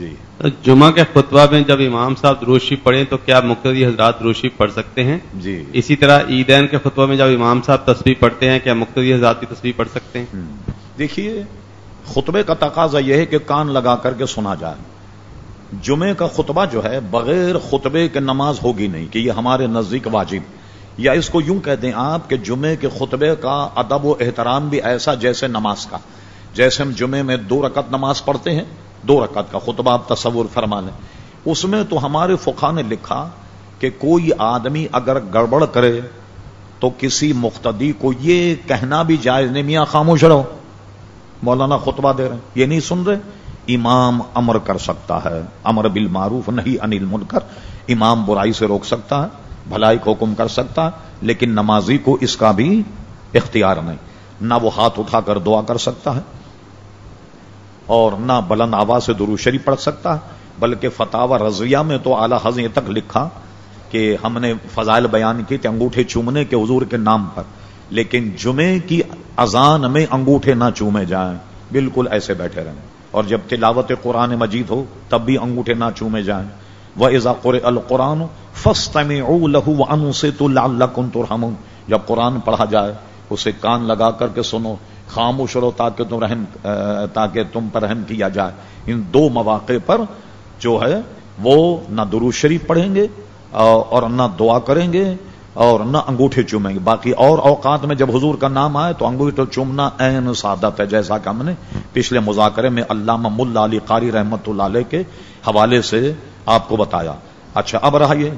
جی۔ جمعہ کے خطبہ میں جب امام صاحب دروشی پڑھیں تو کیا مقتدی حضرات دروشی پڑھ سکتے ہیں؟ جی۔ اسی طرح عیدین کے خطبہ میں جب امام صاحب تصویر پڑھتے ہیں کیا مقتدی حضرات کی تصویر پڑھ سکتے ہیں۔ دیکھیے خطبے کا تقاضا یہ ہے کہ کان لگا کر کے سنا جائے۔ جمعے کا خطبہ جو ہے بغیر خطبے کے نماز ہوگی نہیں کہ یہ ہمارے نزدیک واجب۔ یا اس کو یوں کہہ دیں آپ کہ جمعے کے خطبے کا ادب و احترام بھی ایسا جیسے نماز کا۔ جیسے ہم جمعے میں دو رکعت نماز پڑھتے ہیں دو رکعت کا خطبہ آپ تصور فرما لیں اس میں تو ہمارے فقہ نے لکھا کہ کوئی آدمی اگر گڑبڑ کرے تو کسی مقتدی کو یہ کہنا بھی جائز نہیں، میاں خاموش رہو۔ مولانا خطبہ دے رہے ہیں۔ یہ نہیں سن رہے؟ امام امر کر سکتا ہے۔ امر بالمعروف نہیں انل منکر امام برائی سے روک سکتا ہے، بھلائی کو حکم کر سکتا ہے، لیکن نمازی کو اس کا بھی اختیار نہیں۔ نہ وہ ہاتھ اٹھا کر دعا کر سکتا ہے۔ اور نہ بلند آواز سے درو شریف پڑھ سکتا ہے بلکہ فتح رضویہ میں تو اعلی حضر تک لکھا کہ ہم نے فضائل بیان کی کہ انگوٹھے چومنے کے حضور کے نام پر، لیکن جمعے کی اذان میں انگوٹھے نہ چومے جائیں، بالکل ایسے بیٹھے رہیں۔ اور جب تلاوت قرآن مجید ہو، تب بھی انگوٹھے نہ چومے جائیں۔ وہ ازا قر القرآن فسط میں لہو ان سے تو لال جب قرآن پڑھا جائے، اسے کان لگا کر کے سنو خاموش رہو تاکہ تم رحم تاکہ تم پر رحم کیا جائے۔ ان دو مواقع پر جو ہے، وہ نہ درو شریف پڑھیں گے اور نہ دعا کریں گے، اور نہ انگوٹھے چومیں گے۔ باقی اور اوقات میں جب حضور کا نام آئے تو انگوٹھے چومنا این سعادت ہے، جیسا کہ ہم نے پچھلے مذاکرے میں علامہ ملا علی قاری رحمت اللہ علیہ کے حوالے سے آپ کو بتایا۔ اچھا اب رہا یہ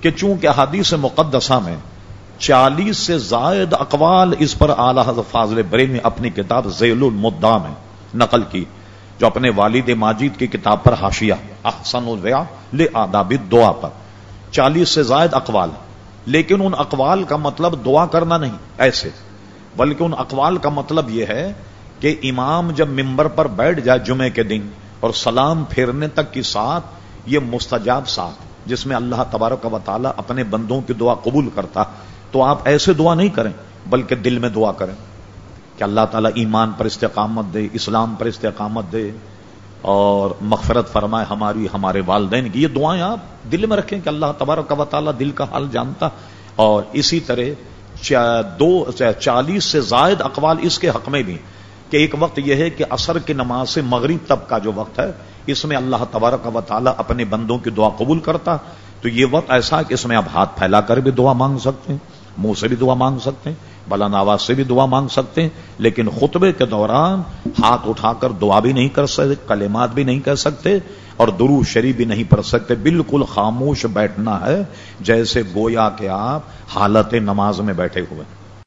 کہ چونکہ حدیث مقدسہ میں چالیس سے زائد اقوال اس پر اعلی حضرت فاضل برے نے اپنی کتاب ذیل المدا میں نقل کی، جو اپنے والد ماجد کی کتاب پر حاشیہ، احسن الویا لے آداب دعا پر۔ چالیس سے زائد اقوال، لیکن ان اقوال کا مطلب دعا کرنا نہیں، ایسے۔ بلکہ ان اقوال کا مطلب یہ ہے کہ امام جب ممبر پر بیٹھ جائے جمعے کے دن اور سلام پھیرنے تک کی ساتھ، یہ مستجاب ساتھ، جس میں اللہ تبارک و تعالیٰ اپنے بندوں کی دعا قبول کرتا تو آپ ایسے دعا نہیں کریں، بلکہ دل میں دعا کریں کہ اللہ تعالیٰ ایمان پر استقامت دے، اسلام پر استقامت دے اور مغفرت فرمائے ہماری، ہمارے والدین کی۔ یہ دعائیں آپ دل میں رکھیں کہ اللہ تبارک و تعالیٰ دل کا حال جانتا اور اسی طرح دو چالیس سے زائد اقوال اس کے حق میں بھی کہ ایک وقت یہ ہے کہ اثر کی نماز سے مغرب تب کا جو وقت ہے، اس میں اللہ تبارک و تعالیٰ اپنے بندوں کی دعا قبول کرتا۔ تو یہ وقت ایسا کہ اس میں آپ ہاتھ پھیلا کر بھی دعا مانگ سکتے ہیں۔ منہ سے بھی دعا مانگ سکتے ہیں، بلند آواز سے بھی دعا مانگ سکتے ہیں، لیکن خطبے کے دوران ہاتھ اٹھا کر دعا بھی نہیں کر سکتے، کلمات بھی نہیں کر سکتے اور درو شریف بھی نہیں پڑھ سکتے۔ بالکل خاموش بیٹھنا ہے، جیسے گویا کہ آپ حالت نماز میں بیٹھے ہوئے ہیں۔